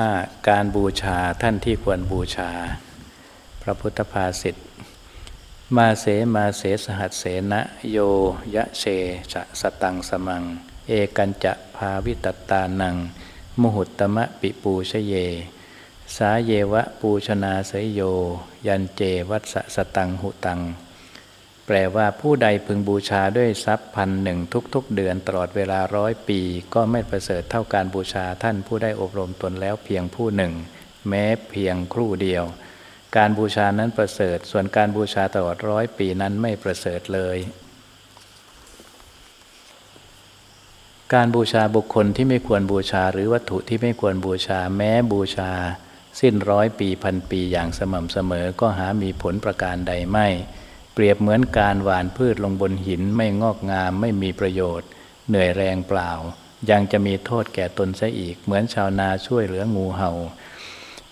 5. การบูชาท่านที่ควรบูชา พระพุทธภาษิตมาเสมาเสสหัสเสนะโยยะเชะสตังสมัง เอกันจะภาวิตตานัง มุหุตตมะปิปูชเย สาเยวะปูชนาเสยโย ยันเจวัสสตังหุตัง แปลว่าผู้ใดพึงบูชาด้วยทรัพย์พันหนึ่งทุกๆ เดือนตลอดเวลาร้อยปี ก็ไม่ประเสริฐเท่าการบูชาท่านผู้ได้อบรมตนแล้วเพียงผู้หนึ่ง แม้เพียงครู่เดียว การบูชานั้นประเสริฐ ส่วนการบูชาตลอดร้อยปีนั้นไม่ประเสริฐเลย การบูชาบุคคลที่ไม่ควรบูชาหรือวัตถุที่ไม่ควรบูชาแม้บูชา สิ้นร้อยปีพันปีอย่างสม่ำเสมอก็หามีผลประการใดไม่ เปรียบเหมือนการหว่านพืชลงบนหินไม่งอกงามไม่มีประโยชน์ เหนื่อยแรงเปล่า ยังจะมีโทษแก่ตนซะอีก เหมือนชาวนาช่วยเหลืองูเห่า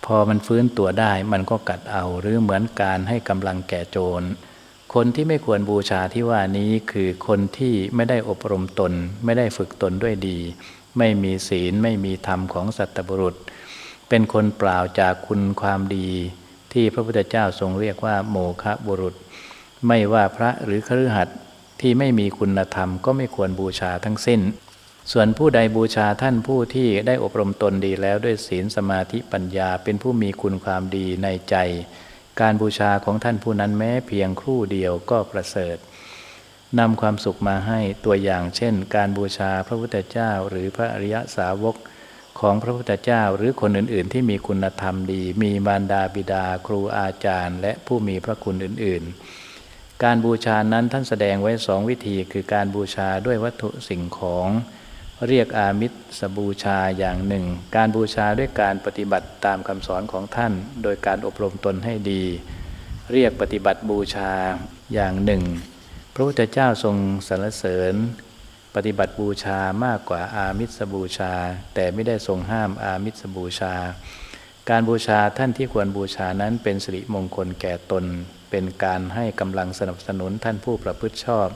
พอมันฟื้นตัวได้มันก็กัดเอาหรือเหมือนการให้กำลังแก่โจร คนที่ไม่ควรบูชาที่ว่านี้คือคนที่ไม่ได้อบรมตน ไม่ได้ฝึกตนด้วยดี ไม่มีศีลไม่มีธรรมของสัตบุรุษ เป็นคนเปล่าจากคุณความดี ที่พระพุทธเจ้าทรงเรียกว่าโมคะบุรุษ ไม่ว่าพระหรือครือขัดที่ไม่มีคุณธรรมก็ไม่ควรบูชาทั้งสิ้น ส่วนผู้ใดบูชาท่านผู้ที่ได้อบรมตนดีแล้วด้วยศีลสมาธิปัญญาเป็นผู้มีคุณความดีในใจ การบูชาของท่านผู้นั้นแม้เพียงครู่เดียวก็ประเสริฐนำความสุขมาให้ตัวอย่างเช่น การบูชาพระพุทธเจ้าหรือพระอริยสาวกของพระพุทธเจ้าหรือคนอื่น ๆ ที่มีคุณธรรมดี มีมารดาบิดา ครูอาจารย์ และผู้มีพระคุณอื่น ๆ การบูชานั้นท่านแสดงไว้สองวิธีคือการบูชาด้วยวัตถุสิ่งของเรียกอามิสบูชาอย่างหนึ่ง การบูชาด้วยการปฏิบัติตามคำสอนของท่าน โดยการอบรมตนให้ดี เรียกปฏิบัติบูชาอย่างหนึ่ง พระพุทธเจ้าทรงสรรเสริญ ปฏิบัติบูชามากกว่าอามิสบูชา แต่ไม่ได้ทรงห้ามอามิสบูชา การบูชาท่านที่ควรบูชานั้นเป็นสิริมงคลแก่ตน เป็นการให้กำลังสนับสนุนท่านผู้ประพฤติชอบ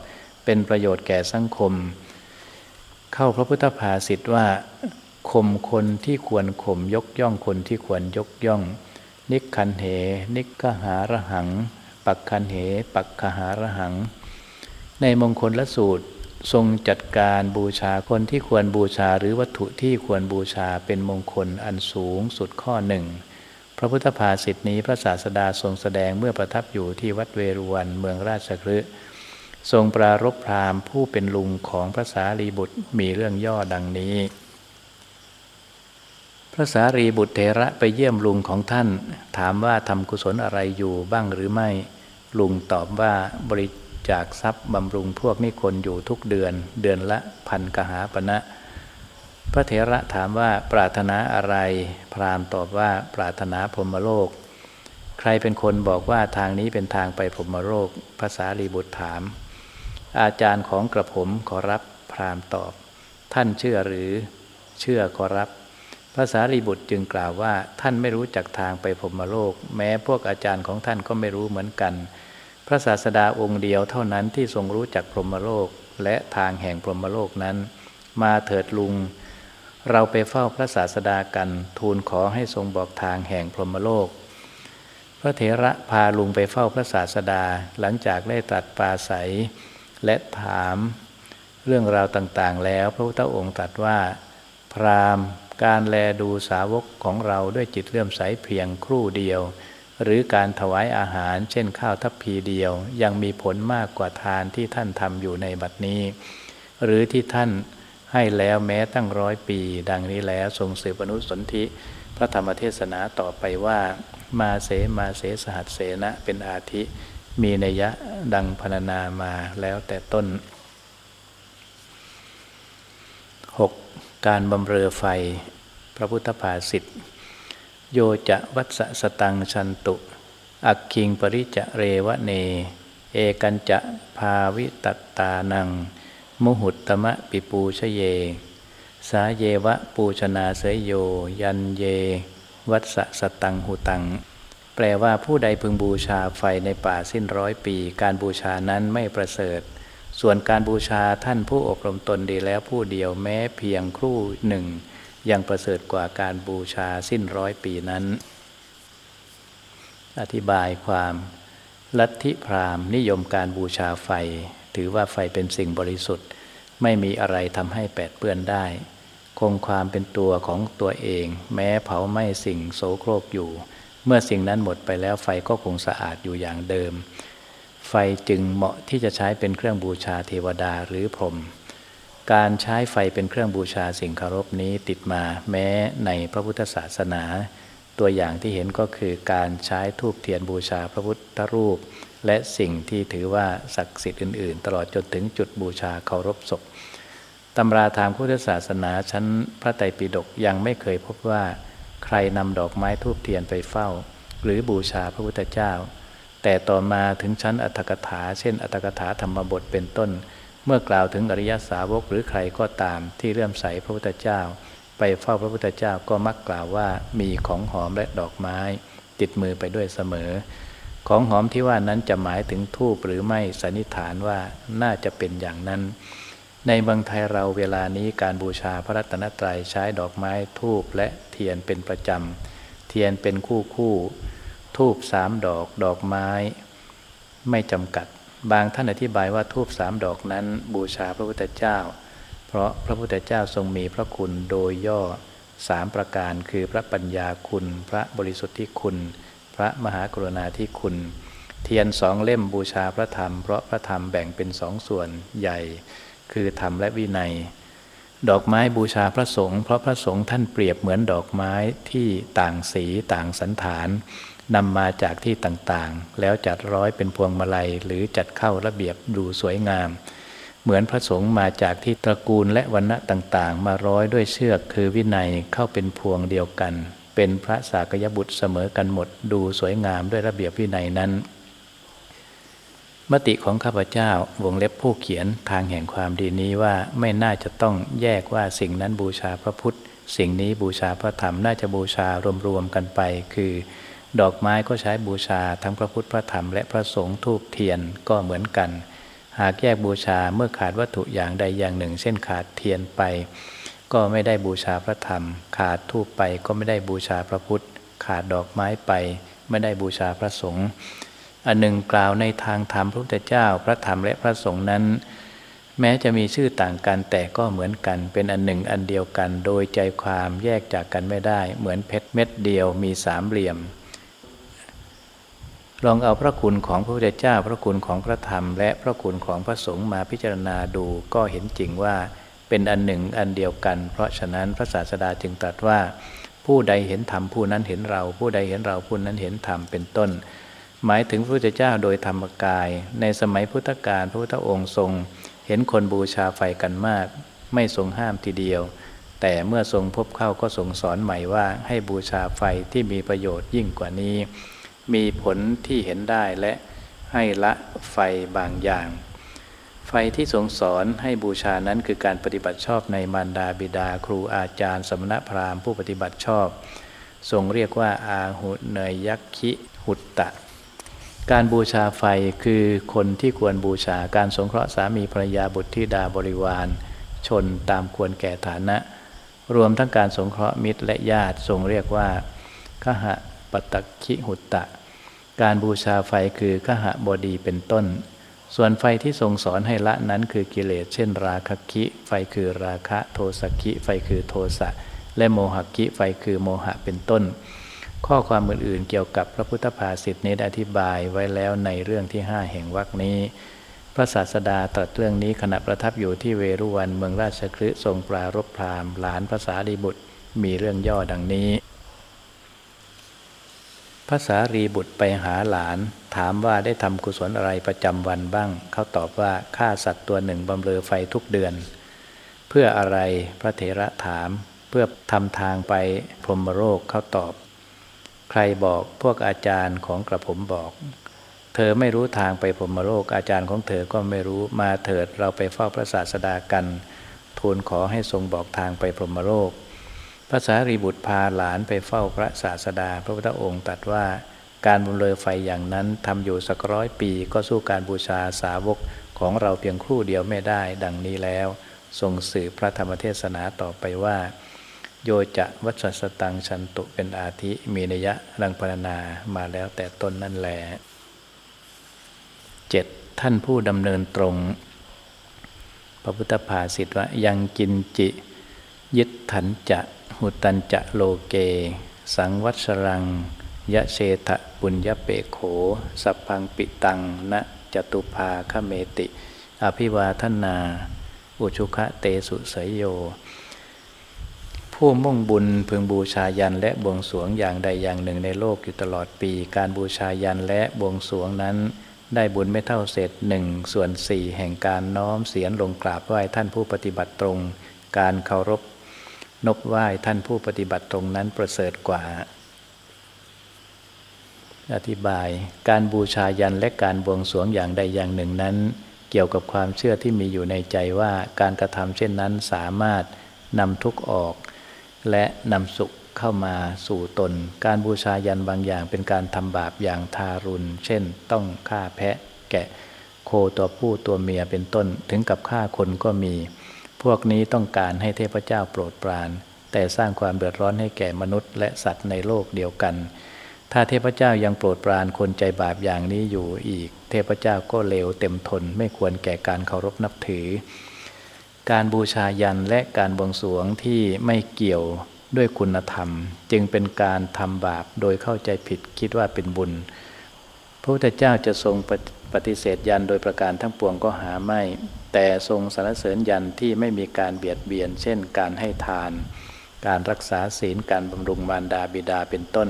เป็นประโยชน์แก่สังคม เข้าพระพุทธภาษิตว่าข่มคนที่ควรข่มยกย่องคนที่ควรยกย่อง นิคันเห นิกหาระหัง ปักคันเห ปักขหาระหัง ในมงคลละสูตรทรงจัดการบูชาคนที่ควรบูชาหรือวัตถุที่ควรบูชาเป็นมงคลอันสูงสุดข้อหนึ่ง ระพุทธภาษิตนี้พระศาสดาทรงแสดงเมื่อประทับอยู่ที่วัดเวรุวันเมืองราชคฤห์ทรงปรารบพราหมณ์ผู้เป็นลุงของพระสารีบุตรมีเรื่องย่อดังนี้ พระสารีบุตรเทระไปเยี่ยมลุงของท่าน ถามว่าทำกุศลอะไรอยู่บ้างหรือไม่ ลุงตอบว่าบริจาคทรัพย์บำรุงพวกนิคนอยู่ทุกเดือน เดือนละพันกหาปณะ พระเถระถามว่าปรารถนาอะไร พราหมณ์ตอบว่าปรารถนาพรมโลก ใครเป็นคนบอกว่าทางนี้เป็นทางไปพรมโลกภาษารีบุตรถาม อาจารย์ของกระผมขอรับพราหมณ์ตอบ ท่านเชื่อหรือเชื่อขอรับภาษารีบุตรจึงกล่าวว่า ท่านไม่รู้จักทางไปพรมโลก แม้พวกอาจารย์ของท่านก็ไม่รู้เหมือนกัน พระศาสดาองค์เดียวเท่านั้นที่ทรงรู้จักพรหมโลกและทางแห่งพรหมโลกนั้น มาเถิดลุง เราไปเฝ้าพระศาสดากันทูลขอให้ทรงบอกทางแห่งพรหมโลก พระเถระพาลุงไปเฝ้าพระศาสดาหลังจากได้ตัดปาใสและถามเรื่องราวต่างๆ แล้วพระพุทธองค์ตรัสว่า พรามการแลดูสาวกของเราด้วยจิตเลื่อมใสเพียงครู่เดียว หรือการถวายอาหารเช่นข้าวทัพพีเดียว ยังมีผลมากกว่าทานที่ท่านทำอยู่ในบัดนี้ หรือที่ท่าน ให้แล้วแม้ตั้งร้อยปี ดังนี้แล้วทรงสืบอนุสนธิ พระธรรมเทศนาต่อไปว่า มาเสมาเสสหัสเสนะเป็นอาทิ มีนัยยะดังพรรณนามาแล้วแต่ต้น 6. การบำเรอไฟ พระพุทธภาษิตโยจะวัสสตังชันตุ อักคิงปริจะเรวเน เอกันจะภาวิตตานัง มุหุตตมะปิปูชเย สาเยวะปูชนาเสยโย ยันเย วัสสตังหุตัง แปลว่าผู้ใดพึงบูชาไฟในป่าสิ้นร้อยปี การบูชานั้นไม่ประเสริฐ ส่วนการบูชาท่านผู้อบรมตนดีแล้วผู้เดียวแม้เพียงครู่หนึ่ง ยังประเสริฐกว่าการบูชาสิ้นร้อยปีนั้น อธิบายความลัทธิพราหมณ์นิยมการบูชาไฟ ถือว่าไฟเป็นสิ่งบริสุทธิ์ ไม่มีอะไรทำให้แปดเปื้อนได้ คงความเป็นตัวของตัวเอง แม้เผาไหม้สิ่งโสโครกอยู่ เมื่อสิ่งนั้นหมดไปแล้วไฟก็คงสะอาดอยู่อย่างเดิม ไฟจึงเหมาะที่จะใช้เป็นเครื่องบูชาเทวดาหรือพรหมการใช้ไฟเป็นเครื่องบูชาสิ่งเคารพนี้ติดมาแม้ในพระพุทธศาสนา ตัวอย่างที่เห็นก็คือการใช้ทูบเทียนบูชาพระพุทธรูป และสิ่งที่ถือว่าศักดิ์สิทธิ์อื่น ๆ ตลอดจนถึงจุดบูชาเคารพศพตำราทางพุทธศาสนาชั้นพระไตรปิฎกยังไม่เคยพบว่าใครนำดอกไม้ทูบเทียนไปเฝ้า หรือบูชาพระพุทธเจ้า แต่ต่อมาถึงชั้นอัตถกถา เช่น อัตถกถาธรรมบทเป็นต้น เมื่อกล่าวถึงอริยสาวกหรือใครก็ตามที่เลื่อมใสพระพุทธเจ้า ไปเฝ้าพระพุทธเจ้าก็มักกล่าวว่ามีของหอมและดอกไม้ ติดมือไปด้วยเสมอ ของหอมที่ว่านั้นจะหมายถึงทูบหรือไม่สันนิษฐานว่าน่าจะเป็นอย่างนั้น ในบางไทยเราเวลานี้การบูชาพระรัตนตรัยใช้ดอกไม้ทูบและเทียนเป็นประจำ เทียนเป็นคู่คู่ทูบสามดอกดอกไม้ ไม่จำกัด บางท่านอธิบายว่าทูบสามดอกนั้น บูชาพระพุทธเจ้า เพราะพระพุทธเจ้าทรงมีพระคุณโดยย่อสามประการคือพระปัญญาคุณ พระบริสุทธิคุณ พระมหากรุณาธิคุณ เทียนสองเล่มบูชาพระธรรม เพราะพระธรรมแบ่งเป็นสองส่วนใหญ่ คือธรรมและวินัย ดอกไม้บูชาพระสงฆ์เพราะพระสงฆ์ท่านเปรียบเหมือนดอกไม้ที่ต่างสีต่างสันฐานนำมาจากที่ต่างๆ แล้วจัดร้อยเป็นพวงมาลัย หรือจัดเข้าระเบียบดูสวยงาม เหมือนพระสงฆ์มาจากที่ตระกูลและวรรณะต่างๆ มาร้อยด้วยเชือกคือวินัยเข้าเป็นพวงเดียวกัน เป็นพระสากยบุตรเสมอกันหมดดูสวยงามด้วยระเบียบวินัยนั้น มติของข้าพเจ้าวงเล็บผู้เขียนทางแห่งความดีนี้ว่าไม่น่าจะต้องแยกว่าสิ่งนั้นบูชาพระพุทธ สิ่งนี้บูชาพระธรรมน่าจะบูชารวมๆกันไป คือ ดอกไม้ก็ใช้บูชาทั้งพระพุทธพระธรรมและพระสงฆ์ทูบเทียนก็เหมือนกัน หากแยกบูชาเมื่อขาดวัตถุอย่างใดอย่างหนึ่ง เช่นขาดเทียนไป ก็ไม่ได้บูชาพระธรรม ขาดทูบไปก็ไม่ได้บูชาพระพุทธ ขาดดอกไม้ไป ไม่ได้บูชาพระสงฆ์อันหนึ่งกล่าวในทางธรรมพระพุทธเจ้าพระธรรมและพระสงฆ์นั้น แม้จะมีชื่อต่างกันแต่ก็เหมือนกันเป็นอันหนึ่งอันเดียวกัน โดยใจความแยกจากกันไม่ได้ เหมือนเพชรเม็ดเดียวมีสามเหลี่ยม ลองเอาพระคุณของพระพุทธเจ้า พระคุณของพระธรรม และพระคุณของพระสงฆ์มาพิจารณาดูก็เห็นจริงว่า เป็นอันหนึ่งอันเดียวกัน เพราะฉะนั้นพระศาสดาจึงตรัสว่า ผู้ใดเห็นธรรมผู้นั้นเห็นเรา ผู้ใดเห็นเราผู้นั้นเห็นธรรมเป็นต้น หมายถึงพระพุทธเจ้าโดยธรรมกาย ในสมัยพุทธกาลพระพุทธองค์ทรง เห็นคนบูชาไฟกันมาก ไม่ทรงห้ามทีเดียว แต่เมื่อทรงพบเข้าก็ทรงสอนใหม่ว่าให้บูชาไฟที่มีประโยชน์ยิ่งกว่านี้ มีผลที่เห็นได้และให้ละไฟบางอย่าง ฟที่ทรงสอนให้บูชานั้นคือการปฏิบัติชอบในมารดาบิดา ครูอาจารย์ สมณพราหมณ์ผู้ปฏิบัติชอบ ทรงเรียกว่าอาหุเนยยักขิหุตตะ การบูชาไฟคือคนที่ควรบูชาการสงเคราะห์สามีภรรยาบุตรธิดาบริวาร ชนตามควรแก่ฐานะ รวมทั้งการสงเคราะห์มิตรและญาติทรงเรียกว่าขหะปตคิหุตตะ การบูชาไฟคือขหะบดีเป็นต้น ส่วนไฟที่ทรงสอนให้ละนั้นคือกิเลส เช่น ราคะคิ ไฟคือราคะ โทสคิ ไฟคือโทสะ และโมหคิ ไฟคือโมหะเป็นต้น ข้อความอื่นๆ เกี่ยวกับพระพุทธภาษิตนี้อธิบายไว้แล้วในเรื่องที่ห้าแห่งวรรคนี้ พระศาสดาตรัสเรื่องนี้ขณะประทับอยู่ที่เวรุวันเมืองราชคฤห์ทรงปรารบพรามหลานภาษาดีบุตร มีเรื่องย่อดังนี้ ภาษารีบุตรไปหาหลาน ถามว่าได้ทำกุศลอะไรประจำวันบ้าง เขาตอบว่าฆ่าสัตว์ตัวหนึ่งบำเรอไฟทุกเดือน เพื่ออะไรพระเถระถาม เพื่อทำทางไปพรหมโลกเขาตอบ ใครบอกพวกอาจารย์ของกระผมบอก เธอไม่รู้ทางไปพรหมโลกอาจารย์ของเธอก็ไม่รู้มาเถิดเราไปเฝ้าพระศาสดากัน ทูลขอให้ทรงบอกทางไปพรหมโลก ภาษารีบุตรพาหลานไปเฝ้าพระศาสดา พระพุทธองค์ตรัสว่าการบุญเลอไฟอย่างนั้นทำอยู่สักร้อยปี ก็สู้การบูชาสาวกของเราเพียงครู่เดียวไม่ได้ ดังนี้แล้วทรงสื่อพระธรรมเทศนาต่อไปว่า โยจะวัชสตังชันตุเป็นอาทิมีนยะรังพรนา มาแล้วแต่ต้นนั่นแหละเจ็ดท่านผู้ดำเนินตรง พระพุทธภาษิตว่ายังกินจิ ยึดถันจะหุตันจะโลเก สังวัชรัง ยะเชทะปุญญเปโข สัพพังปิตังนะจตุภาคเมติ อภิวาทนา อุชุคะเตสุสยโย ผู้มุ่งบุญพึงบูชายันและบวงสรวงอย่างใดอย่างหนึ่งในโลกอยู่ตลอดปี การบูชายันและบวงสรวงนั้นได้บุญไม่เท่าเศษหนึ่งส่วนสี่แห่งการน้อมเสียนลงกราบไหว้ท่านผู้ปฏิบัติตรง การเคารพ นบไหว้ท่านผู้ปฏิบัติตรงนั้นประเสริฐกว่า อธิบายการบูชายันและการบวงสรวงอย่างใดอย่างหนึ่งนั้น เกี่ยวกับความเชื่อที่มีอยู่ในใจว่าการกระทำเช่นนั้นสามารถนำทุกข์ออก และนำสุขเข้ามาสู่ตน การบูชายันบางอย่างเป็นการทำบาปอย่างทารุณ เช่น ต้องฆ่าแพะแกะโคตัวผู้ตัวเมียเป็นต้นถึงกับฆ่าคนก็มี พวกนี้ต้องการให้เทพเจ้าโปรดปราน แต่สร้างความเดือดร้อนให้แก่มนุษย์ และสัตว์ในโลกเดียวกัน ถ้าเทพเจ้ายังโปรดปรานคนใจบาปอย่างนี้อยู่อีก เทพเจ้าก็เลวเต็มทนไม่ควรแก่การเคารพนับถือ การบูชายันและการบวงสรวงที่ไม่เกี่ยวด้วยคุณธรรม จึงเป็นการทำบาปโดยเข้าใจผิดคิดว่าเป็นบุญพระพุทธเจ้าจะทรงปฏิเสธยันโดยประการทั้งปวงก็หาไม่ แต่ทรงสรรเสริญยันที่ไม่มีการเบียดเบียน เช่น การให้ทาน การรักษาศีลการบำรุงมารดาบิดาเป็นต้น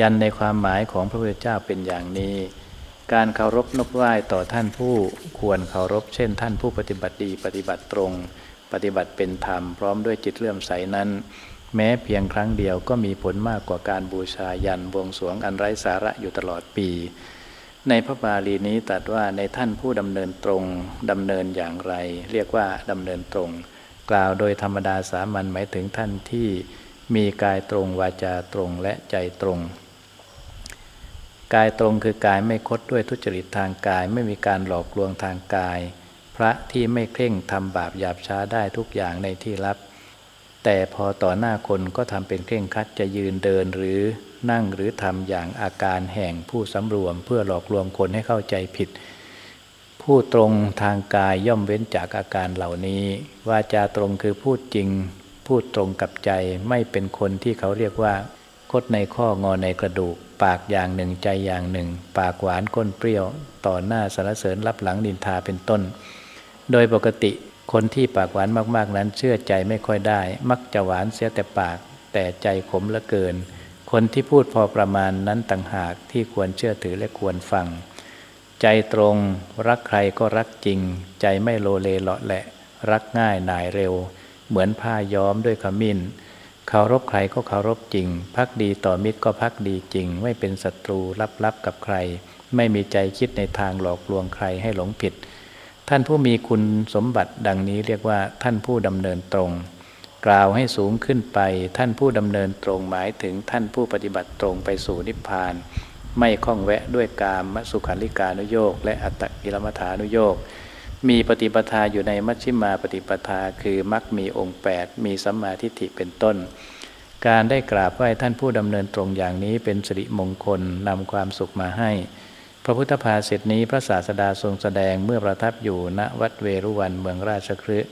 ยันในความหมายของพระพุทธเจ้าเป็นอย่างนี้ การเคารพนบไหว้ต่อท่านผู้ควรเคารพ เช่น ท่านผู้ปฏิบัติดีปฏิบัติตรง ปฏิบัติเป็นธรรมพร้อมด้วยจิตเลื่อมใสนั้น แม้เพียงครั้งเดียวก็มีผลมากกว่าการบูชายันบวงสรวงอันไร้สาระอยู่ตลอดปี ในพระบาลีนี้ตัดว่าในท่านผู้ดำเนินตรงดำเนินอย่างไร เรียกว่าดำเนินตรง กล่าวโดยธรรมดาสามัญหมายถึงท่านที่มีกายตรงวาจาตรงและใจตรง กายตรงคือกายไม่คดด้วยทุจริตทางกาย ไม่มีการหลอกลวงทางกาย พระที่ไม่เคร่งทำบาปหยาบช้าได้ทุกอย่างในที่ลับ แต่พอต่อหน้าคนก็ทำเป็นเคร่งคัดจะยืนเดินหรือ นั่งหรือทำอย่างอาการแห่งผู้สำรวม เพื่อหลอกลวงคนให้เข้าใจผิด ผู้ตรงทางกายย่อมเว้นจากอาการเหล่านี้ วาจาตรงคือพูดจริง พูดตรงกับใจไม่เป็นคนที่เขาเรียกว่า คดในข้องอในกระดูก ปากอย่างหนึ่งใจอย่างหนึ่ง ปากหวานก้นเปรี้ยว ต่อหน้าสารเสริญรับหลังดินทาเป็นต้น โดยปกติคนที่ปากหวานมากๆนั้นเชื่อใจไม่ค่อยได้ มักจะหวานเสียแต่ปาก แต่ใจขมเหลือเกิน คนที่พูดพอประมาณนั้นต่างหากที่ควรเชื่อถือและควรฟัง ใจตรงรักใครก็รักจริง ใจไม่โลเลเลาะแหละ รักง่ายนายเร็ว เหมือนผ้าย้อมด้วยขมิ้นเคารพใครก็เคารพจริง พักดีต่อมิตรก็พักดีจริง ไม่เป็นศัตรูลับๆกับใคร ไม่มีใจคิดในทางหลอกลวงใครให้หลงผิด ท่านผู้มีคุณสมบัติดังนี้เรียกว่าท่านผู้ดำเนินตรง กล่าวให้สูงขึ้นไป ท่านผู้ดำเนินตรงหมายถึงท่านผู้ปฏิบัติตรงไปสู่นิพพาน ไม่ข้องแวะด้วยกามสุขันลิกานุโยกและอัตตกิลมัฐานุโยกมีปฏิปทาอยู่ในมัชฌิมาปฏิปทาคือมักมีองค์ 8 มีสัมมาทิฏฐิเป็นต้น การได้กราบไหว้ท่านผู้ดำเนินตรงอย่างนี้เป็นสิริมงคลนำความสุขมาให้ พระพุทธภาษิตนี้พระศาสดาทรงแสดงเมื่อประทับอยู่ณวัดเวรุวันเมืองราชคฤห์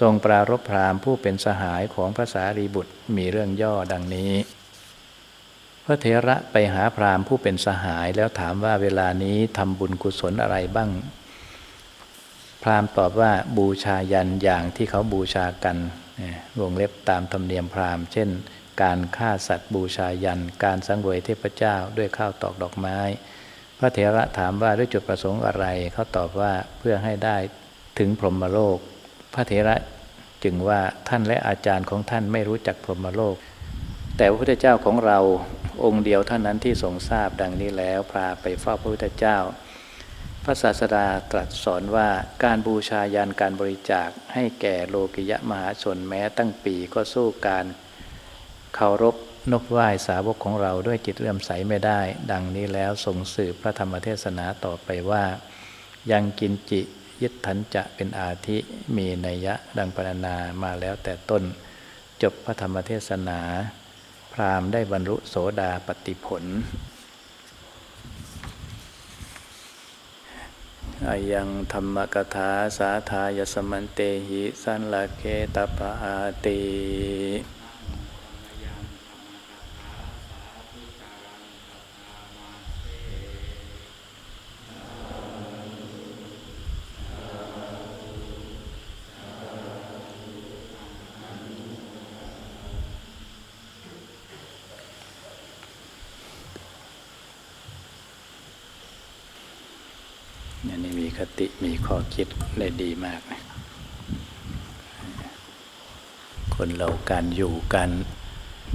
ทรงปรารบพรามผู้เป็นสหายของพระสารีบุตรมีเรื่องย่อดังนี้ พระเถระไปหาพรามผู้เป็นสหายแล้วถามว่าเวลานี้ทำบุญกุศลอะไรบ้าง พรามตอบว่าบูชายันอย่างที่เขาบูชากันวงเล็บตามธรรมเนียมพราหมณ์เช่น การฆ่าสัตว์บูชายัน การสังเวยเทพเจ้าด้วยข้าวตอกดอกไม้ พระเถระถามว่าด้วยจุดประสงค์อะไรเขาตอบว่าเพื่อให้ได้ถึงพรหมโลก พระเถระจึงว่าท่านและอาจารย์ของท่านไม่รู้จักพรหมโลก แต่พระพุทธเจ้าของเราองค์เดียวเท่านั้นที่ทรงทราบดังนี้แล้วพาไปเฝ้าพระพุทธเจ้า พระศาสดาตรัสสอนว่าการบูชายันการบริจาคให้แก่โลกิยะมหาชนแม้ตั้งปีก็สู้การเคารพนบไหว้สาวกของเราด้วยจิตเลื่อมใสไม่ได้ ดังนี้แล้วทรงสืบพระธรรมเทศนาต่อไปว่า ยังกินจิ ยึดถันจะเป็นอาทิมีนัยยะดังปรณนามาแล้วแต่ต้นจบพระธรรมเทศนา พราหมณ์ได้บรรลุโสดาปติผลอายังธรรมกถาสาธายสมันเตหิสันลเคตปะอาติ นี่มีคติมีข้อคิดได้ดีมากนะคนเราการอยู่การ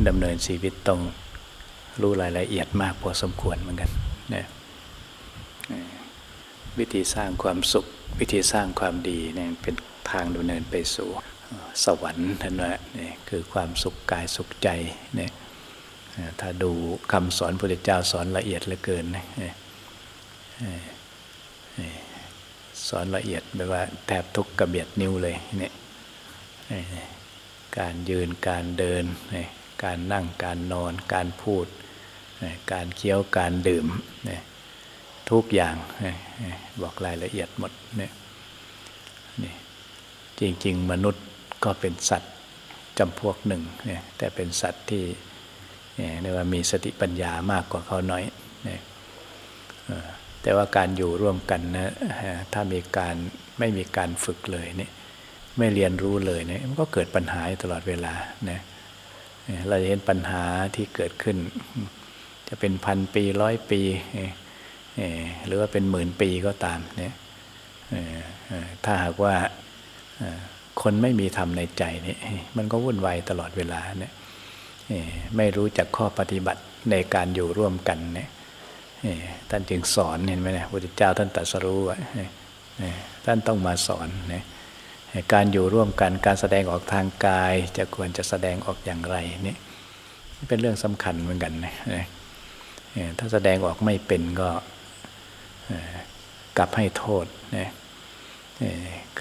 ดำเนินชีวิตต้องรู้รายละเอียดมากพอสมควรเหมือนกันนะวิธีสร้างความสุข วิธีสร้างความดีเนี่ยเป็นทางดำเนินไปสู่สวรรค์ท่านว่านี่คือความสุขกายสุขใจเนี่ยถ้าดูคำสอนพระพุทธเจ้าสอนละเอียดเหลือเกินนะ สอนละเอียดแบบว่าแทบทุกกระเบียดนิ้วเลยเนี่ยการยืนการเดิน การนั่งการนอน การพูด การเคี้ยวการดื่ม ทุกอย่างบอกรายละเอียดหมดเนี่ยจริง ๆ มนุษย์ก็เป็นสัตว์จำพวกหนึ่งแต่เป็นสัตว์ที่เรียกว่ามีสติปัญญามากกว่าเขาน้อยเนี่ย แต่ว่าการอยู่ร่วมกันนะถ้ามีการไม่มีการฝึกเลยเนี่ยไม่เรียนรู้เลยเนี่ยมันก็เกิดปัญหาตลอดเวลานะเราจะเห็นปัญหาที่เกิดขึ้น จะเป็นพันปีร้อยปีหรือว่าเป็นหมื่นปีก็ตามเนี่ยถ้าหากว่าคนไม่มีธรรมในใจเนี่ยมันก็วุ่นวายตลอดเวลาเนี่ยไม่รู้จักข้อปฏิบัติในการอยู่ร่วมกันเนี่ย ท่านจึงสอนเห็นไหมนะพระพุทธเจ้าท่านตรัสรู้ว่าท่านต้องมาสอนนะการอยู่ร่วมกันการแสดงออกทางกาย จะควรจะแสดงออกอย่างไรนี่เป็นเรื่องสำคัญเหมือนกันนะถ้าแสดงออกไม่เป็นก็กลับให้โทษนะ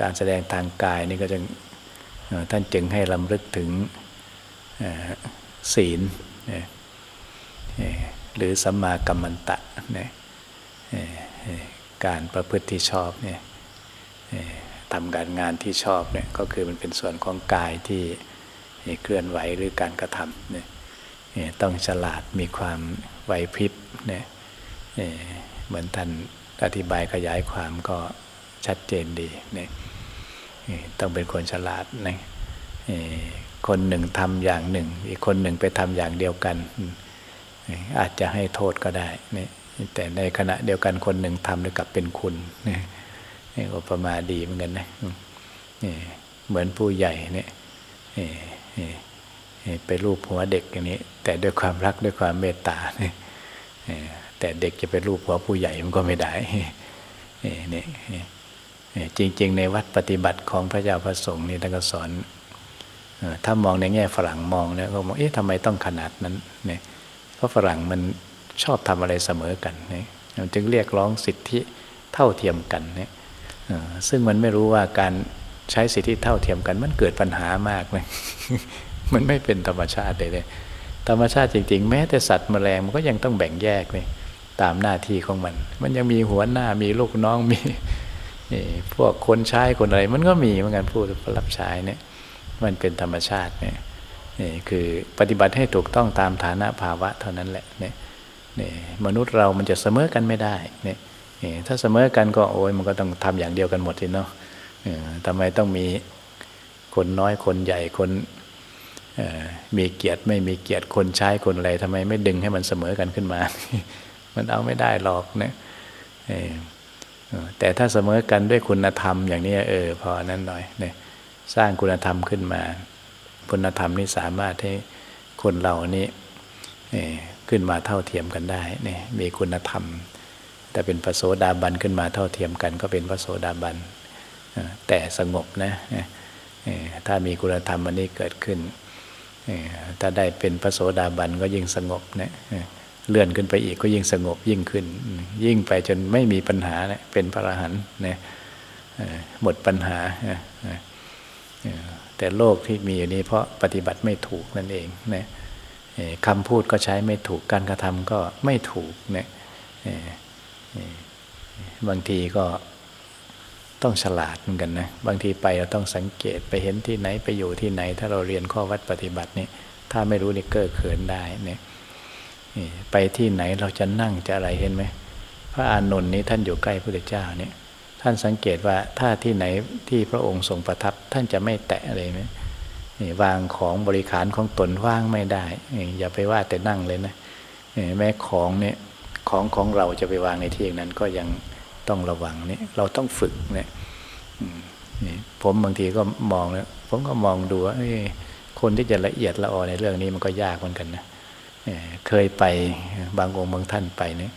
การแสดงทางกายนี่ก็จะท่านจึงให้ลำลึกถึงศีล หรือสัมมากัมมันตะเนี่ยการประพฤติที่ชอบเนี่ยทำการงานที่ชอบเนี่ยก็คือมันเป็นส่วนของกายที่เคลื่อนไหวหรือการกระทำเนี่ยต้องฉลาดมีความไหวพริบเนี่ยเหมือนท่านอธิบายขยายความก็ชัดเจนดีเนี่ยต้องเป็นคนฉลาดนะคนหนึ่งทำอย่างหนึ่ง อีกคนหนึ่งไปทำอย่างเดียวกัน อาจจะให้โทษก็ได้นี่แต่ในขณะเดียวกันคนหนึ่งทำด้วยกับเป็นคุณนี่นี่ก็ประมาดีเหมือนกันนะนี่เหมือนผู้ใหญ่เนี่ยไปรูปหัวเด็กอย่างนี้ แต่ด้วยความรักด้วยความเมตตาเนี่ยแต่เด็กจะไปรูปหัวผู้ใหญ่มันก็ไม่ได้นี่จริง ๆ ในวัดปฏิบัติของพระเจ้าพระสงฆ์นี่ท่านก็สอนถ้ามองในแง่ฝรั่งมองเนี่ยก็มองเอ๊ะทำไมต้องขนาดนั้นเนี่ย ราะฝรั่งมันชอบทำอะไรเสมอกันนี่จึงเรียกร้องสิทธิเท่าเทียมกันนี่ซึ่งมันไม่รู้ว่าการใช้สิทธิเท่าเทียมกัน มันเกิดปัญหามากเลยมันไม่เป็นธรรมชาติเลยธรรมชาติจริง ๆ แม้แต่สัตว์แมลงมันก็ยังต้องแบ่งแยกเลยตามหน้าที่ของมัน มันยังมีหัวหน้ามีลูกน้องมีพวกคนใช้คนอะไร มันก็มีเหมือนกันผู้รับใช้เนี่ย มันเป็นธรรมชาติเนี่ย นี่คือปฏิบัติให้ถูกต้องตามฐานะภาวะเท่านั้นแหละเนี่ยนี่มนุษย์เรามันจะเสมอกันไม่ได้เนี่ยนี่ถ้าเสมอกันก็โอ้ยมันก็ต้องทำอย่างเดียวกันหมดทีเนาะทำไมต้องมีคนน้อยคนใหญ่คนมีเกียรติไม่มีเกียรติคนใช้คนอะไรทำไมไม่ดึงให้มันเสมอกันขึ้นมา มันเอาไม่ได้หรอกนี่ยแต่ถ้าเสมอกันด้วยคุณธรรมอย่างนี้เออพอนั้นหน่อยเนี่ยสร้างคุณธรรมขึ้นมา คุณธรรมนี่สามารถให้คนเรานี้ขึ้นมาเท่าเทียมกันได้นี่มีคุณธรรม แต่เป็นพระโสดาบันขึ้นมาเท่าเทียมกัน ก็เป็นพระโสดาบันแต่สงบนะถ้ามีคุณธรรมอันนี้เกิดขึ้นถ้าได้เป็นพระโสดาบันก็ยิ่งสงบนะเลื่อนขึ้นไปอีกก็ยิ่งสงบยิ่งขึ้น ยิ่งไปจนไม่มีปัญหาเป็นพระอรหันต์นะหมดปัญหา แต่โลกที่มีอยู่นี้เพราะปฏิบัติไม่ถูกนั่นเองนะคำพูดก็ใช้ไม่ถูกการกระทำก็ไม่ถูกเนี่ยบางทีก็ต้องฉลาดเหมือนกันนะบางทีไปเราต้องสังเกตไปเห็นที่ไหนไปอยู่ที่ไหน ถ้าเราเรียนข้อวัดปฏิบัตินี่ถ้าไม่รู้นี่เก้อเขินได้เนี่ยไปที่ไหนเราจะนั่งจะอะไรเห็นไหมพระอานนท์นี้ท่านอยู่ใกล้พระเจ้าเนี่ย ท่านสังเกตว่าถ้าที่ไหนที่พระองค์ทรงประทับท่านจะไม่แตะเลยไหมวางของบริขารของตนว่างไม่ได้ อย่าไปว่าแต่นั่งเลยนะแม้ของเนี่ยของของเราจะไปวางในที่อย่างนั้นก็ยังต้องระวังนี่เราต้องฝึกเนี่ยผมบางทีก็มองแล้วผมก็มองดูว่าคนที่จะละเอียดละออในเรื่องนี้มันก็ยากเหมือนกันนะเคยไปบางองค์บางท่านไปเนี่ย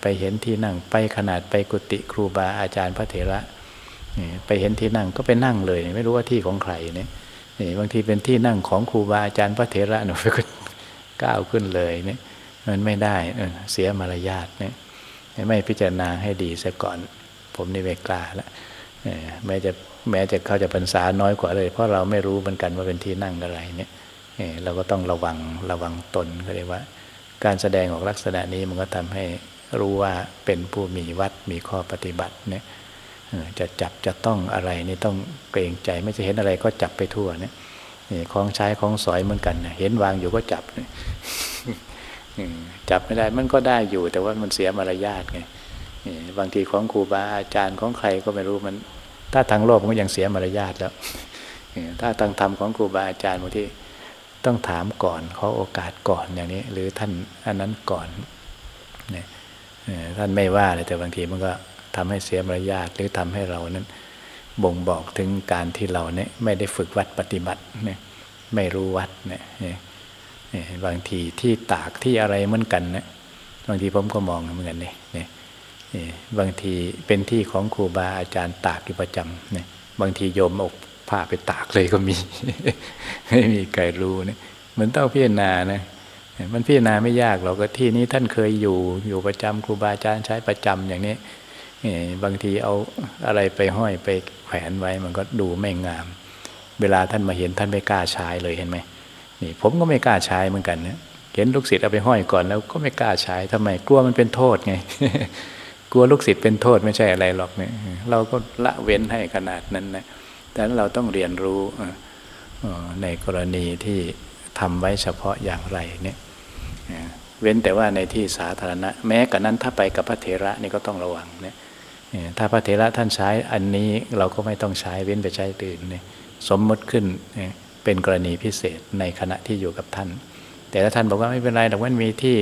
ไปเห็นที่นั่งไปขนาดไปกุฏิครูบาอาจารย์พระเถระไปเห็นที่นั่งก็ไปนั่งเลย ไม่รู้ว่าที่ของใครเนี่ยบางทีเป็นที่นั่งของครูบาอาจารย์พระเถระหนูก็ก้าวขึ้นเลยเนี่ยมันไม่ได้เสียมารยาทเนี่ยไม่พิจารณาให้ดีซะก่อน ผมนี่ไม่กล้าละแม้จะแม้จะเขาจะพรรษาน้อยกว่าเลย เพราะเราไม่รู้เหมือนกันว่าเป็นที่นั่งอะไรเนี่ยเราก็ต้องระวังระวังตนก็เรียกว่า การแสดงออกลักษณะนี้มันก็ทำให้ รู้ว่าเป็นผู้มีวัดมีข้อปฏิบัติเนี่ยจะจับจะต้องอะไรนี่ต้องเกรงใจไม่จะเห็นอะไรก็จับไปทั่วเนี่ยของใช้ของสอยเหมือนกันเห็นวางอยู่ก็จับจับไม่ได้มันก็ได้อยู่ แต่ว่ามันเสียมารยาทไงบางทีของครูบาอาจารย์ของใครก็ไม่รู้มัน ถ้าทางโลกมันก็ยังเสียมารยาทแล้วถ้าทางธรรมของครูบาอาจารย์บางทีต้องถามก่อนขาโอกาสก่อนอย่างนี้ หรือท่านอันนั้นก่อน ท่านไม่ว่าเลยแต่บางทีมันก็ทำให้เสียมารยาทหรือทำให้เรานั้น บ่งบอกถึงการที่เราเนี่ยไม่ได้ฝึกวัดปฏิบัติเนี่ยไม่รู้วัดเนี่ยบางทีที่ตากที่อะไรเหมือนกันนะบางทีผมก็มองเหมือนกันเนี่ยบางทีเป็นที่ของครูบาอาจารย์ตากอยู่ประจำเนี่ยบางทีโยมออกผ้าไปตากเลยก็มี ไม่มีใครรู้เนี่ยมันต้องพิจารณานะ มันพิจารณาไม่ยากหรอกก็ที่นี้ท่านเคยอยู่อยู่ประจำครูบาอาจารย์ใช้ประจำอย่างนี้บางทีเอาอะไรไปห้อยไปแขวนไว้มันก็ดูไม่งาม เวลาท่านมาเห็นท่านไม่กล้าใช้เลยเห็นไหมนี่ผมก็ไม่กล้าใช้เหมือนกันเนี่ยเห็นลูกศิษย์เอาไปห้อยก่อนแล้วก็ไม่กล้าใช้ทำไมกลัวมันเป็นโทษไง กลัวลูกศิษย์เป็นโทษไม่ใช่อะไรหรอกเนี่ยเราก็ละเว้นให้ขนาดนั้นนะแต่เราต้องเรียนรู้ในกรณีที่ ทำไว้เฉพาะอย่างไรเนี่ยเว้นแต่ว่าในที่สาธารณะ แม้กระนั้นถ้าไปกับพระเถระนี่ก็ต้องระวังเนี่ยถ้าพระเถระท่านใช้อันนี้เราก็ไม่ต้องใช้เว้นไปใช้ตื่นเนี่ยสมมติขึ้นเป็นกรณีพิเศษในขณะที่อยู่กับท่าน แต่ถ้าท่านบอกว่าไม่เป็นไรแต่ว่ามีที่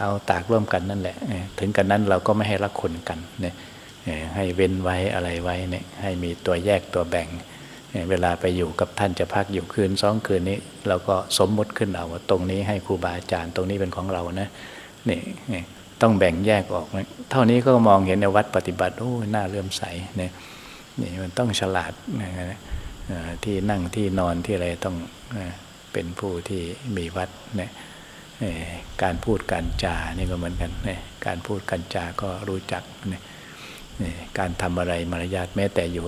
เอาตากร่วมกันนั่นแหละ ถึงกันนั้นเราก็ไม่ให้ละคนกันเนี่ยให้เว้นไว้อะไรไว้เนี่ยให้มีตัวแยกตัวแบ่ง เวลาไปอยู่กับท่านจะพักอยู่คืนสองคืนนี้ เราก็สมมติขึ้นเอาว่าตรงนี้ให้ครูบาอาจารย์ตรงนี้เป็นของเรานะนี่ต้องแบ่งแยกออกเท่านี้ก็มองเห็นในวัดปฏิบัติโอ้หน้าเลื่อมใสเนี่ยนี่มันต้องฉลาดนะที่นั่งที่นอนที่อะไรต้องเป็นผู้ที่มีวัดเนี่ยการพูดการจานี่ก็เหมือนกันเนี่ยการพูดการจาก็รู้จักเนี่ยการทำอะไรมารยาทแม้แต่อยู่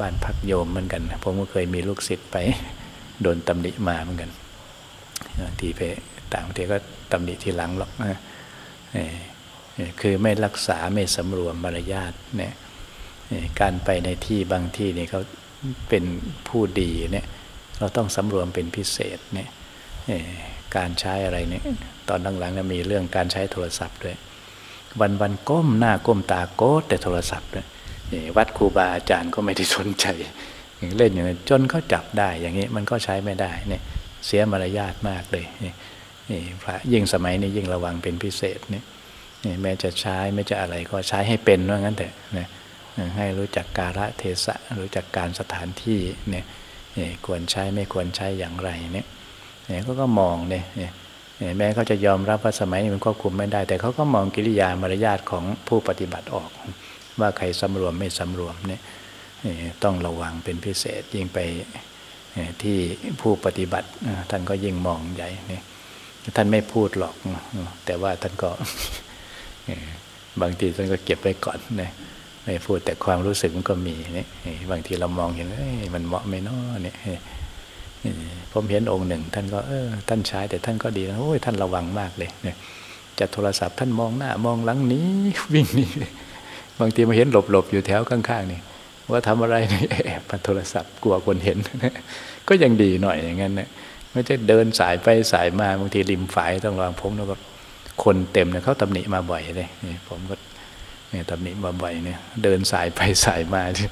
บ้านพักโยมเหมือนกัน ผมก็เคยมีลูกศิษย์ไปโดนตำหนิมาเหมือนกันทีไปต่างประเทศก็ตำหนิทีหลังหรอกนะคือไม่รักษาไม่สำรวมมารยาทเนี่ยการไปในที่บางที่เนี่ยเขาเป็นผู้ดีเนี่ยเราต้องสำรวมเป็นพิเศษเนี่ยการใช้อะไรเนี่ยตอนหลังๆมีเรื่องการใช้โทรศัพท์ด้วย วันวันก้มหน้าก้มตาโกดแต่โทรศัพท์ด้วย วัดครูบาอาจารย์ก็ไม่ได้สนใจเล่นอย่างนี้จนเขาจับได้อย่างนี้มันก็ใช้ไม่ได้เนี่ยเสียมารยาทมากเลยนี่พระยิ่งสมัยนี้ยิ่งระวังเป็นพิเศษนี่แม้จะใช้ไม่จะอะไรก็ใช้ให้เป็นว่างั้นแต่นีให้รู้จักกาละเทศะรู้จักการสถานที่เนี่ยควรใช้ไม่ควรใช้อย่างไรเนี่ยเนี่ยก็ก็มองเนี่ยแม้เขาจะยอมรับว่าสมัยนี้มันควบคุมไม่ได้ แต่เขาก็มองกิริยามารยาทของผู้ปฏิบัติออก ว่าใครสำรวมไม่สำรวมเนี่ยต้องระวังเป็นพิเศษยิ่งไปที่ผู้ปฏิบัติท่านก็ยิ่งมองใหญ่เนี่ยท่านไม่พูดหรอก แต่ว่าท่านก็บางทีท่านก็เก็บไว้ก่อนเนี่ยไม่พูดแต่ความรู้สึกมันก็มีนี่บางทีเรามองเห็นมันเหมาะไม่น้อเนี่ยผมเห็นองค์หนึ่ง ท่านก็เออท่านใช้แต่ท่านก็ดีนะโอ้ยท่านระวังมากเลยเนี่ยจะโทรศัพท์ท่านมองหน้ามองหลังนี้วิ่งนี่ บางทีมาเห็นหลบๆอยู่แถวข้างๆนี่ว่าทำอะไรนี่แอบโทรศัพท์กลัวคนเห็น ก็ยังดีหน่อยอย่างนั้นนะไม่ใช่เดินสายไปสายมาบางทีริมฝายต้องระวังผมแล้วก็คนเต็มเนี่ยเขาตำหนิมาบ่อยเลยนี่ผมก็เนี่ยตำหนิมาบ่อยเนี่ยเดินสายไปสายมานี่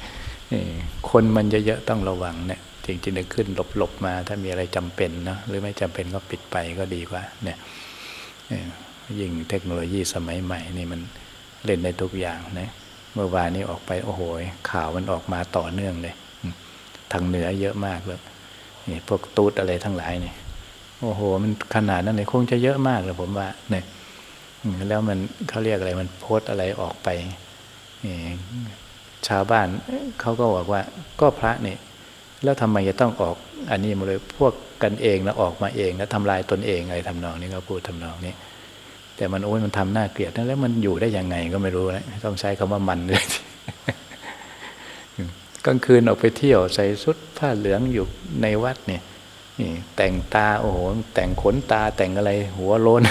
คนมันเยอะๆต้องระวังเนี่ยจริงๆขึ้นหลบๆมา ถ้ามีอะไรจำเป็นเนาะหรือไม่จำเป็นก็ปิดไปก็ดีกว่าเนี่ยยิ่งเทคโนโลยีสมัยใหม่นี่มันเล่นได้ทุกอย่างนะ เมื่อวานนี้ออกไปโอ้โหข่าวมันออกมาต่อเนื่องเลยทางเหนือเยอะมากเลยนี่พวกตูดอะไรทั้งหลายนี่โอ้โห มันขนาดนั้นเลยคงจะเยอะมากเลยผมว่าเนี่ยแล้วมันเขาเรียกอะไรมันโพสอะไรออกไปชาวบ้านเขาก็บอกว่าก็พระนี่แล้วทำไมจะต้องออกอันนี้มาเลยพวกกันเองแล้วออกมาเองแล้วทำลายตนเองอะไรทำนองนี้เขาพูดทำนองนี้ แต่มันโอ้ยมันทำหน้าเกลียดแล้วมันอยู่ได้ยังไงก็ไม่รู้นะต้องใช้คำว่ามันเลยกลางคืนออกไปเที่ยวใส่ชุดผ้าเหลืองอยู่ในวัดเนี่ยนี่แต่งตาโอ้โหแต่งขนตาแต่งอะไรหัวโลน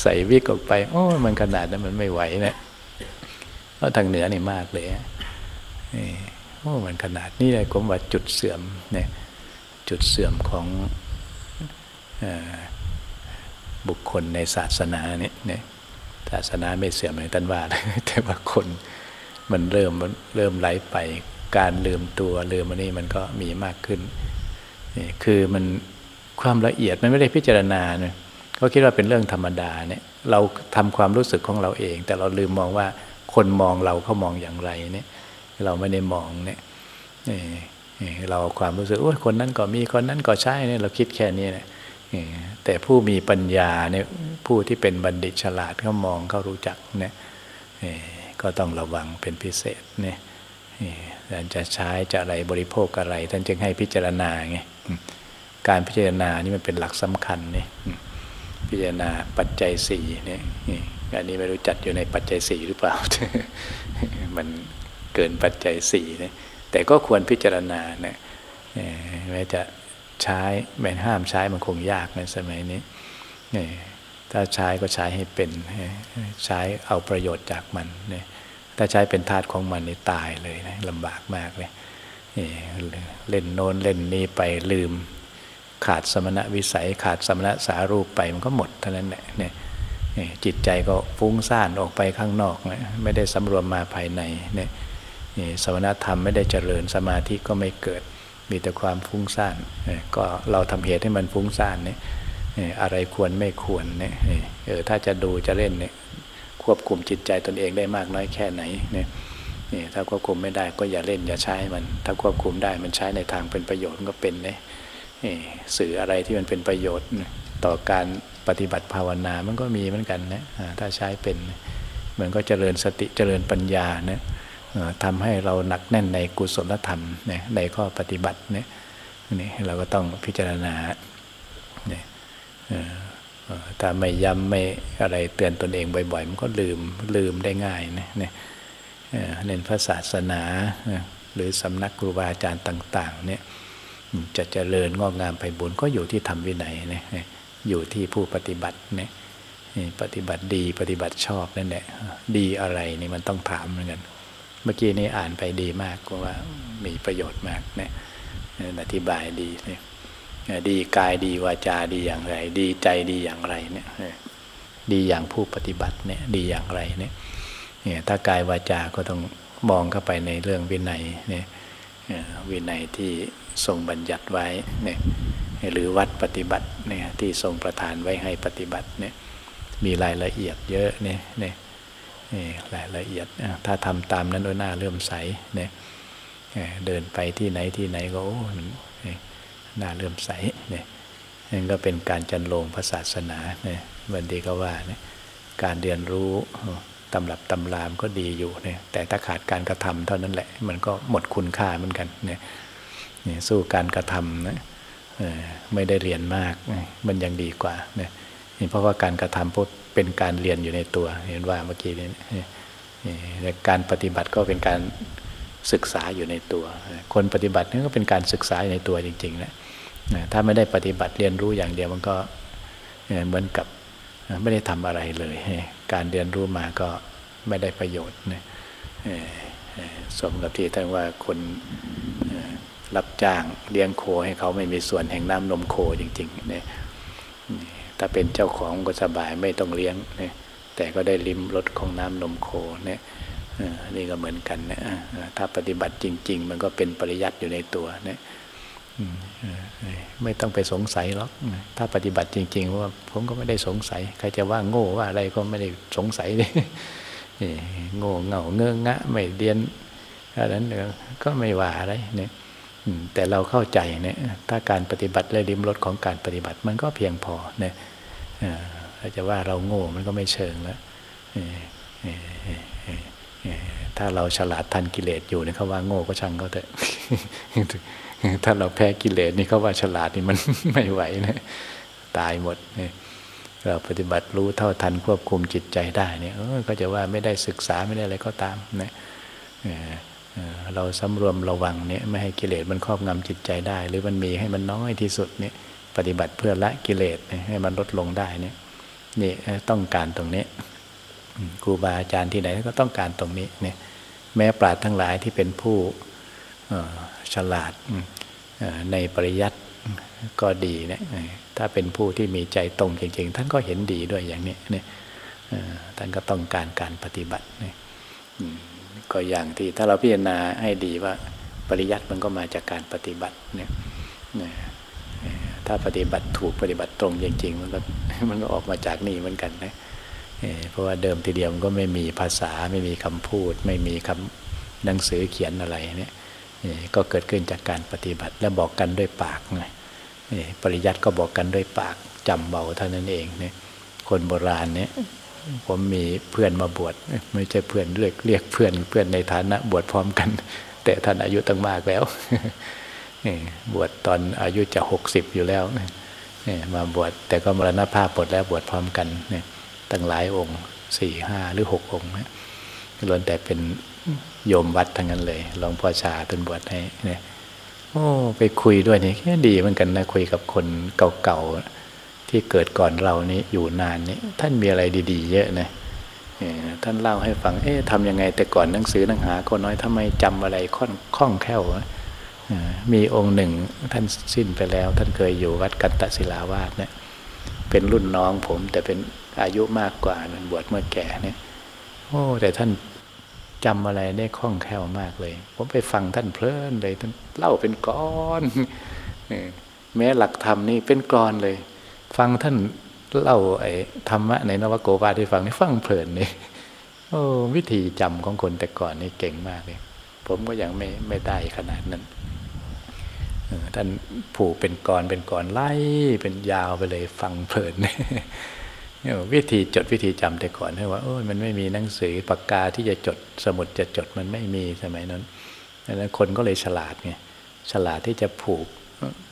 ใส่วิกออกไป โอ้มันขนาดนั้นมันไม่ไหวนะเพราะทางเหนือนี่มากเลยนี่โอ้มันขนาดนี้เลยผมว่าจุดเสื่อมเนี่ยจุดเสื่อมของ บุคคลในศาสนาเนี่ยเนี่ยศาสนาไม่เสื่อมเลยท่านว่าแต่ว่าคนมันเริ่มเริ่มไหลไป การลืมตัวลืมอันนี้มันก็มีมากขึ้นนี่คือมันความละเอียดมันไม่ได้พิจารณาเนี่ยเขาคิดว่าเป็นเรื่องธรรมดาเนี่ยเราทำความรู้สึกของเราเอง แต่เราลืมมองว่าคนมองเราเขามองอย่างไรเนี่ยเราไม่ได้มองเนี่ยเราความรู้สึกโอ้ยคนนั้นก็มีคนนั้นก็ใช่เนี่ยเราคิดแค่นี้เนี่ย แต่ผู้มีปัญญาเนี่ยผู้ที่เป็นบัณฑิตฉลาดเขามองเขารู้จักเนี่ยก็ต้องระวังเป็นพิเศษเนี่ยท่านจะใช้จะอะไรบริโภคอะไร ท่านจึงให้พิจารณาไงการพิจารณานี่มันเป็นหลักสำคัญเนี่ยพิจารณาปัจจัยสี่เนี่ยอันนี้ไม่รู้จัดอยู่ในปัจจัยสี่หรือเปล่า มันเกินปัจจัยสี่เนี่ยแต่ก็ควรพิจารณาเนี่ยแม้จะ ใช้แม้ห้ามใช้มันคงยากในสมัยนี้นี่ถ้าใช้ก็ใช้ให้เป็นใช้เอาประโยชน์จากมันนี่ถ้าใช้เป็นธาตุของมันนี่ตายเลยนะลำบากมากเลยเล่นโน้นเล่นนี้ไปลืม ขาดสมณะวิสัย ขาดสมณะสารูปไปมันก็หมดเท่านั้นแหละเนี่ยจิตใจก็ฟุ้งซ่านออกไปข้างนอกนะไม่ได้สำรวมมาภายในเนี่ยสมณธรรมไม่ได้เจริญสมาธิก็ไม่เกิด มีแต่ความฟุ้งซ่านก็เราทำเหตุให้มันฟุ้งซ่านเนี่ยอะไรควรไม่ควรเนี่ยเออถ้าจะดูจะเล่นเนี่ยควบคุมจิตใจตนเองได้มากน้อยแค่ไหนเนี่ยถ้าควบคุมไม่ได้ก็อย่าเล่นอย่าใช้มัน ถ้าควบคุมได้มันใช้ในทางเป็นประโยชน์ก็เป็นเลยสื่ออะไรที่มันเป็นประโยชน์ต่อการปฏิบัติภาวนา มันก็มีเหมือนกันนะถ้าใช้เป็นมันก็เจริญสติเจริญปัญญานะ ทำให้เราหนักแน่นในกุศลธรรมในข้อปฏิบัติเนี่ยนี่เราก็ต้องพิจารณาเนี่ยถ้าไม่ย้ำไม่อะไรเตือนตนเองบ่อยๆ มันก็ลืมลืมได้ง่ายนะเนี่ยเน้นพระศาสนาหรือสำนักครูบาอาจารย์ต่างๆเนี่ยจะเจริญงอกงามไปบุญก็อยู่ที่ธรรมวินัยนยอยู่ที่ผู้ปฏิบัติเนี่ยปฏิบัติดีปฏิบัติชอบนั่นแหละดีอะไรนี่มันต้องถามเหมือนกัน มื่อกี้นี้อ่านไปดีมากว่ามีประโยชน์มากเนี่ยอธิบายดีเนี่ยดีกายดีวาจาดีอย่างไร ดีใจดีอย่างไรเนี่ยดีอย่างผู้ปฏิบัติเนี่ยดีอย่างไรเนี่ยเนี่ยถ้ากายวาจาก็ต้องมองเข้าไปในเรื่องวินัยเนี่ยวินัยที่ทรงบัญญัติไว้เนี่ยหรือวัดปฏิบัติเนี่ยที่ทรงประทานไว้ให้ปฏิบัติเนี่ยมีรายละเอียดเยอะเนี่ยเนี่ย รายละเอียด ถ้าทำตามนั้นด้วยหน้าเริ่มใสเนี่ยเดินไปที่ไหนที่ไหนก็โอ้มันน่าเริ่มใสเนี่ยนั่นก็เป็นการจันโลงพระศาสนาเนี่ยบันดีก็ว่าเนี่ยการเรียนรู้ตำรับตำรามก็ดีอยู่เนี่ยแต่ถ้าขาดการกระทำเท่านั้นแหละ มันก็หมดคุณค่าเหมือนกันเนี่ยสู้การกระทำนะไม่ได้เรียนมากมันยังดีกว่าเนี่ยเพราะว่าการกระทำพ เป็นการเรียนอยู่ในตัว เห็นว่าเมื่อกี้นี้การปฏิบัติก็เป็นการศึกษาอยู่ในตัว คนปฏิบัตินี่ก็เป็นการศึกษาในตัวจริงๆนะถ้าไม่ได้ปฏิบัติเรียนรู้อย่างเดียวมันก็เหมือนกับไม่ได้ทำอะไรเลย การเรียนรู้มาก็ไม่ได้ประโยชน์นะสมกับที่ท่านว่าคนรับจ้างเลี้ยงโคให้เขาไม่มีส่วนแห่งน้ำนมโคจริงๆเนี่ย ถ้าเป็นเจ้าของก็สบายไม่ต้องเลี้ยงเนี่ยแต่ก็ได้ลิ้มรสของน้ำนมโคเนี่ยนี่ก็เหมือนกันนะถ้าปฏิบัติจริง ๆ มันก็เป็นปริยัติอยู่ในตัวเนี่ยไม่ต้องไปสงสัยหรอกถ้าปฏิบัติจริง ๆ ว่าผมก็ไม่ได้สงสัย ใครจะว่าโง่ว่าอะไรก็ไม่ได้สงสัยเลยโง่เง่าเงื้องะไม่เรียนอะไรนั้นก็ไม่ว่าอะไรเนี่ย แต่เราเข้าใจเนี่ยถ้าการปฏิบัติและริมรถของการปฏิบัติมันก็เพียงพอเนี่ยถ้าจะว่าเราโง่มันก็ไม่เชิงแล้วถ้าเราฉลาดทันกิเลสอยู่เนี่ยเขาว่าโง่ก็ช่างเขาเถอะถ้าเราแพ้กิเลสนี่เขาว่าฉลาดนี่มันไม่ไหวนะตายหมดเนี่ยเราปฏิบัติรู้เท่าทันควบคุมจิตใจได้เนี่ยก็จะว่าไม่ได้ศึกษาไม่ได้อะไรก็ตามนะ เราสำรวมระวังเนี่ยไม่ให้กิเลสมันครอบงำจิตใจได้ หรือมันมีให้มันน้อยที่สุดเนี่ยปฏิบัติเพื่อละกิเลสให้มันลดลงได้เนี่ยนี่ต้องการตรงนี้ครูบาอาจารย์ที่ไหนก็ต้องการตรงนี้เนี่ยแม้ปราดทั้งหลายที่เป็นผู้ฉลาดในปริยัติก็ดีนะถ้าเป็นผู้ที่มีใจตรงจริง ๆ ท่านก็เห็นดีด้วยอย่างนี้เนี่ยท่านก็ต้องการการปฏิบัติเนี่ย ก็อย่างที่ถ้าเราพิจารณาให้ดีว่าปริยัติมันก็มาจากการปฏิบัติเนี่ยถ้าปฏิบัติถูกปฏิบัติตรงจริงๆมันก็มันก็ออกมาจากนี่เหมือนกันนะเพราะว่าเดิมทีเดียวมันก็ไม่มีภาษาไม่มีคำพูด ไม่มีคำหนังสือเขียนอะไรเนี่ยก็เกิดขึ้นจากการปฏิบัติและบอกกันด้วยปากไงปริยัติก็บอกกันด้วยปากจำเบาเท่านั้นเองเนี่ยคนโบราณเนี่ย ผมมีเพื่อนมาบวชไม่ใช่เพื่อนเรียกเรียกเพื่อนเพื่อนในฐานะบวชพร้อมกัน แต่ท่านอายุตั้งมากแล้วบวชตอนอายุจะหกสิบอยู่แล้วมาบวชแต่ก็มรณภาพหมดแล้วบวชพร้อมกันเนี่ยตั้งหลายองค์สี่ห้าหรือหกองค์นะล้วนแต่เป็นโยมวัดทั้งนั้นเลยหลวงพ่อชาท่านบวชให้เนี่ยโอ้ไปคุยด้วยนี่แค่ดีเหมือนกันนะคุยกับคนเก่าๆ ที่เกิดก่อนเรานี้อยู่นานนี้ท่านมีอะไรดี ๆ เยอะนะท่านเล่าให้ฟัง เอ๊ะทำยังไงแต่ก่อนหนังสือหนังหา ก็น้อยทำไมจำอะไรค่อนคล่องแคล่วมีองค์หนึ่งท่านสิ้นไปแล้ว ท่านเคยอยู่วัดกันตศิลาวาสเนี่ยเป็นรุ่นน้องผม แต่เป็นอายุมากกว่ามันบวชเมื่อแก่เนี่ยโอ้แต่ท่านจำอะไรได้คล่องแคล่วมากเลย ผมไปฟังท่านเพลินเลยท่านเล่าเป็นกอนแม้หลักธรรมนี่เป็นกรอนเลย ฟังท่านเล่าไอ้ธรรมะในนวโกวาที่ฟังนี่ฟังเพลินเลยโอ้วิธีจำของคนแต่ก่อนนี่เก่งมากเลยผมก็ยังไม่ไม่ได้ขนาดนั้นท่านผูกเป็นกรเป็นกรไล่เป็นยาวไปเลยฟังเพลินวิธีจดวิธีจำแต่ก่อนนี่ว่าโอ้ยมันไม่มีหนังสือปากกาที่จะจดสมุดจะจดมันไม่มีสมัยนั้นดังนั้นคนก็เลยฉลาดไงฉลาดที่จะผูก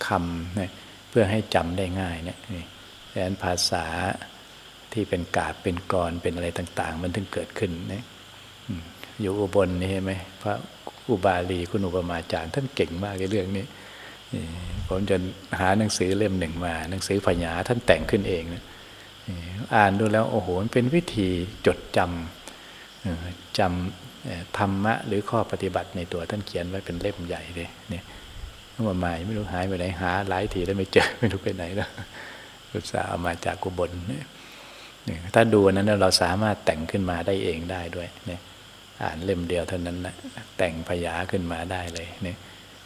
คำเนี่ยเพื่อให้จำได้ง่ายเนี่ย ดังนั้นภาษาที่เป็นกาบเป็นกรเป็นอะไรต่าง ๆ มันถึงเกิดขึ้นนี่ยอยู่อุบลนี่เห็นไหมพระอุบาลีคุณอุปมาจารย์ท่านเก่งมากในเรื่องนี้ผมจะหาหนังสือเล่มหนึ่งมา หนังสือพญาท่านแต่งขึ้นเองนะอ่านดูแล้วโอ้โหมันเป็นวิธีจดจำจำธรรมะ หรือข้อปฏิบัติในตัวท่านเขียนไว้เป็นเล่มใหญ่เลยเนี่ยว่ามาไม่รู้หายไปไหนหาหลายทีแล้วไม่เจอไม่รู้ไปไหนแล้ว อุตส่าห์มาจากกุบลเนี่ยถ้าดูนั้นเราสามารถแต่งขึ้นมาได้เองได้ด้วยเนี่ยอ่านเล่มเดียวเท่านั้นนะแต่งพยาขึ้นมาได้เลยเนี่ย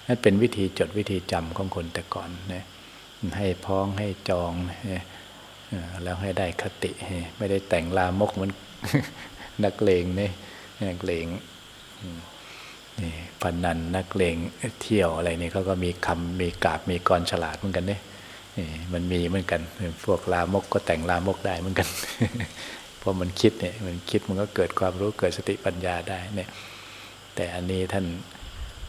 นั่นเป็นวิธีจดวิธีจำของคนแต่ก่อนเนี่ยให้พ้องให้จองแล้วให้ได้คติ ไม่ได้แต่งลามกเหมือนนักเลงนี่นักเลงนี่พันนันนักเลงเที่ยวอะไรนี่เขาก็มีคำมีกาบมีกรฉลาดเหมือนกันเนี่ย มันมีเหมือนกัน พวกลามกก็แต่งลามกได้เหมือนกันเพอมันคิดเนี่ยมันคิดมันก็เกิดความรู้เกิดสติปัญญาได้เนี่ยแต่อันนี้ท่าน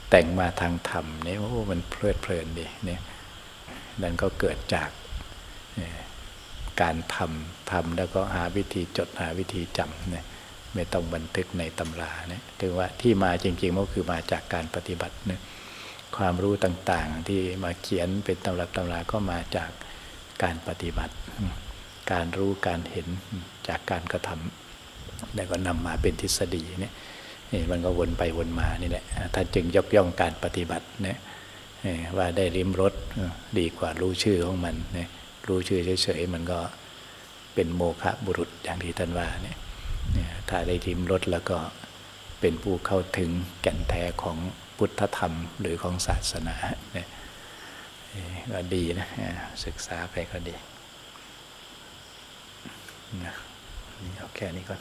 แต่งมาทางธรรมเนี่ยโอ้มันเพลิดเพลินดีเนี่ยนั่นก็เกิดจากการทำทำแล้วก็หาวิธีจดหาวิธีจำเนี่ยไม่ต้องบันทึกในตำราเนี่ยถือว่าที่มาจริงๆมันก็คือมาจากการปฏิบัติเนี่ย ความรู้ต่าง ๆ ที่มาเขียนเป็นตำรับตำราก็มาจากการปฏิบัติ การรู้การเห็นจากการกระทำแล้วก็นำมาเป็นทฤษฎีเนี่ยนี่มันก็วนไปวนมานี่แหละท่านจึงยกย่องการปฏิบัติเนี่ยว่าได้ริมรสดีกว่ารู้ชื่อของมันเนี่ยรู้ชื่อเฉยๆมันก็เป็นโมฆะบุรุษอย่างที่ท่านว่าเนี่ยถ้าได้ริมรสแล้วก็เป็นผู้เข้าถึงแก่นแท้ของ พุทธธรรมหรือของศาสนาเนี่ยก็ดีนะศึกษาไปก็ดีนะเอาแค่นี้ก่อน